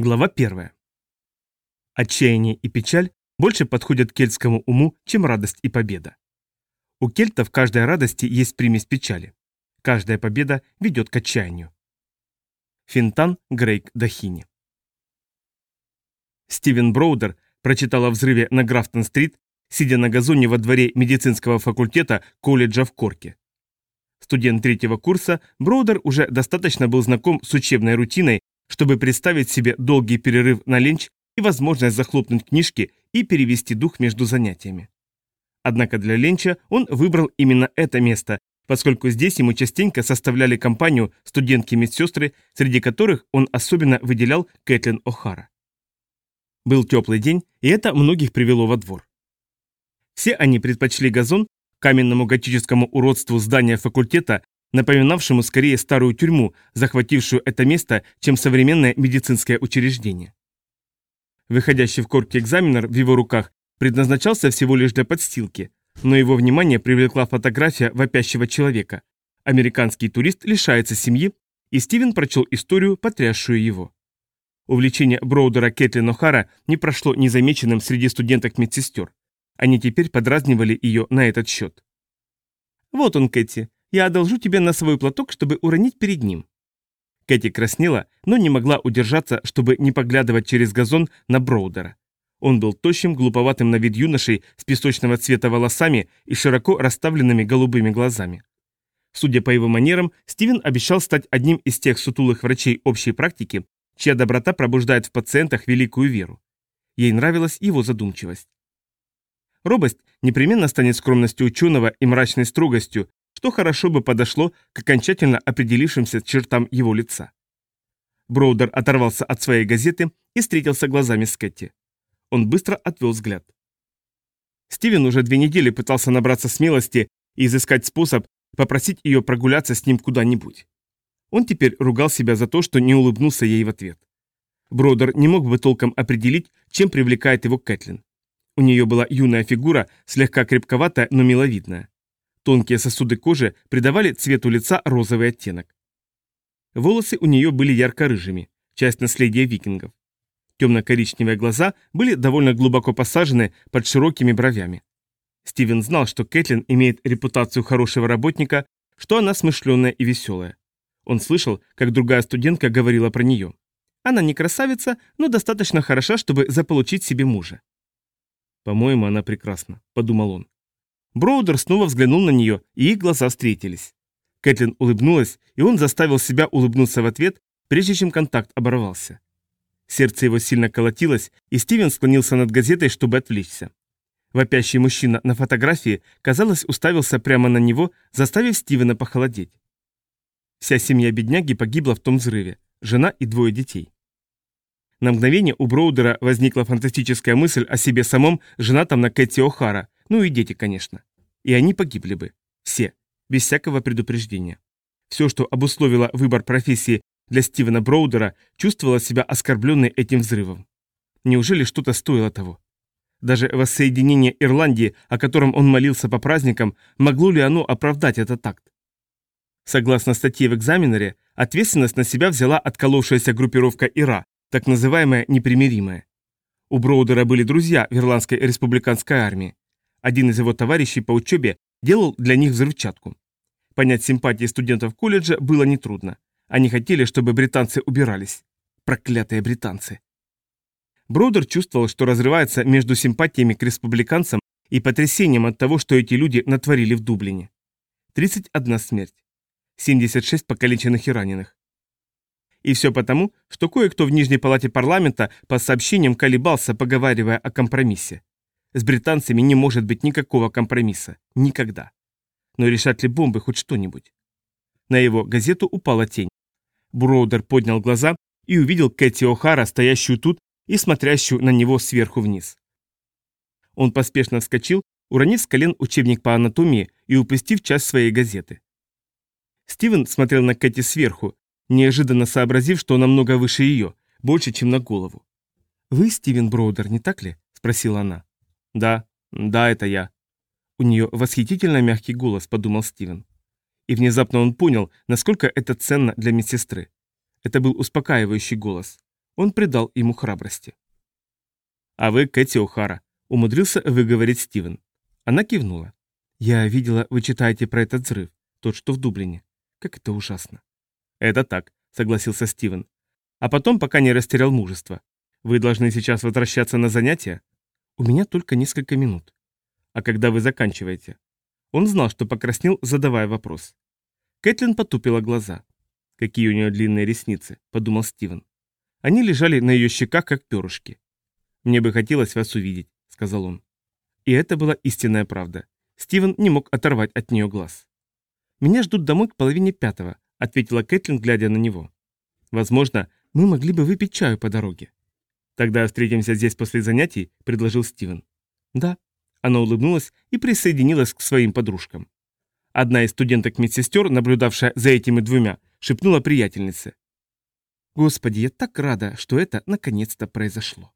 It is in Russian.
Глава 1. Отчаяние и печаль больше подходят кельтскому уму, чем радость и победа. У кельтов каждой радости есть примесь печали. Каждая победа ведет к отчаянию. Финтан Грейк Дахини Стивен Броудер прочитал о взрыве на Графтон-стрит, сидя на газоне во дворе медицинского факультета колледжа в Корке. Студент третьего курса, Броудер уже достаточно был знаком с учебной рутиной, чтобы представить себе долгий перерыв на ленч и возможность захлопнуть книжки и перевести дух между занятиями. Однако для ленча он выбрал именно это место, поскольку здесь ему частенько составляли компанию студентки-медсестры, среди которых он особенно выделял Кэтлин О'Хара. Был теплый день, и это многих привело во двор. Все они предпочли газон каменному готическому уродству здания факультета, напоминавшему скорее старую тюрьму, захватившую это место, чем современное медицинское учреждение. Выходящий в корке экзаменер в его руках предназначался всего лишь для подстилки, но его внимание привлекла фотография вопящего человека. Американский турист лишается семьи, и Стивен прочел историю, потрясшую его. Увлечение Броудера Кэтлин О'Хара не прошло незамеченным среди студенток-медсестер. Они теперь подразнивали ее на этот счет. «Вот он, Кэти. Я одолжу тебе на свой платок, чтобы уронить перед ним». Кэти краснела, но не могла удержаться, чтобы не поглядывать через газон на Броудера. Он был тощим, глуповатым на вид юношей с песочного цвета волосами и широко расставленными голубыми глазами. Судя по его манерам, Стивен обещал стать одним из тех сутулых врачей общей практики, чья доброта пробуждает в пациентах великую веру. Ей нравилась его задумчивость. Робость непременно станет скромностью ученого и мрачной строгостью, что хорошо бы подошло к окончательно определившимся чертам его лица. Броудер оторвался от своей газеты и встретился глазами с Кэти. Он быстро отвел взгляд. Стивен уже две недели пытался набраться смелости и изыскать способ попросить ее прогуляться с ним куда-нибудь. Он теперь ругал себя за то, что не улыбнулся ей в ответ. Бродер не мог бы толком определить, чем привлекает его Кэтлин. У нее была юная фигура, слегка крепковатая, но миловидная. Тонкие сосуды кожи придавали цвету лица розовый оттенок. Волосы у нее были ярко-рыжими, часть наследия викингов. Темно-коричневые глаза были довольно глубоко посажены под широкими бровями. Стивен знал, что Кэтлин имеет репутацию хорошего работника, что она смышленая и веселая. Он слышал, как другая студентка говорила про нее. Она не красавица, но достаточно хороша, чтобы заполучить себе мужа. «По-моему, она прекрасна», — подумал он. Броудер снова взглянул на нее, и их глаза встретились. Кэтлин улыбнулась, и он заставил себя улыбнуться в ответ, прежде чем контакт оборвался. Сердце его сильно колотилось, и Стивен склонился над газетой, чтобы отвлечься. Вопящий мужчина на фотографии, казалось, уставился прямо на него, заставив Стивена похолодеть. Вся семья бедняги погибла в том взрыве, жена и двое детей. На мгновение у Броудера возникла фантастическая мысль о себе самом, женатом на Кэти О'Хара, ну и дети, конечно. И они погибли бы. Все. Без всякого предупреждения. Все, что обусловило выбор профессии для Стивена Броудера чувствовала себя оскорбленной этим взрывом. Неужели что-то стоило того? Даже воссоединение Ирландии, о котором он молился по праздникам, могло ли оно оправдать этот акт? Согласно статье в экзаменере, ответственность на себя взяла отколовшаяся группировка Ира, так называемая непримиримая. У Броудера были друзья в Ирландской республиканской армии. Один из его товарищей по учебе делал для них взрывчатку. Понять симпатии студентов колледжа было нетрудно. Они хотели, чтобы британцы убирались. Проклятые британцы. Бродер чувствовал, что разрывается между симпатиями к республиканцам и потрясением от того, что эти люди натворили в Дублине. 31 смерть. 76 покалеченных и раненых. И все потому, что кое-кто в Нижней палате парламента по сообщениям колебался, поговаривая о компромиссе. С британцами не может быть никакого компромисса. Никогда. Но решат ли бомбы хоть что-нибудь? На его газету упала тень. Броудер поднял глаза и увидел Кэти О'Хара, стоящую тут и смотрящую на него сверху вниз. Он поспешно вскочил, уронив с колен учебник по анатомии и упустив часть своей газеты. Стивен смотрел на Кэти сверху, неожиданно сообразив, что намного выше ее, больше, чем на голову. «Вы Стивен Броудер, не так ли?» – спросила она. «Да, да, это я». У нее восхитительно мягкий голос, подумал Стивен. И внезапно он понял, насколько это ценно для медсестры. Это был успокаивающий голос. Он придал ему храбрости. «А вы Кэти О'Хара», — умудрился выговорить Стивен. Она кивнула. «Я видела, вы читаете про этот взрыв, тот, что в Дублине. Как это ужасно». «Это так», — согласился Стивен. «А потом, пока не растерял мужество. Вы должны сейчас возвращаться на занятия?» «У меня только несколько минут». «А когда вы заканчиваете?» Он знал, что покраснел, задавая вопрос. Кэтлин потупила глаза. «Какие у нее длинные ресницы», — подумал Стивен. Они лежали на ее щеках, как перышки. «Мне бы хотелось вас увидеть», — сказал он. И это была истинная правда. Стивен не мог оторвать от нее глаз. «Меня ждут домой к половине пятого», — ответила Кэтлин, глядя на него. «Возможно, мы могли бы выпить чаю по дороге». «Тогда встретимся здесь после занятий», — предложил Стивен. «Да». Она улыбнулась и присоединилась к своим подружкам. Одна из студенток-медсестер, наблюдавшая за этими двумя, шепнула приятельнице. «Господи, я так рада, что это наконец-то произошло».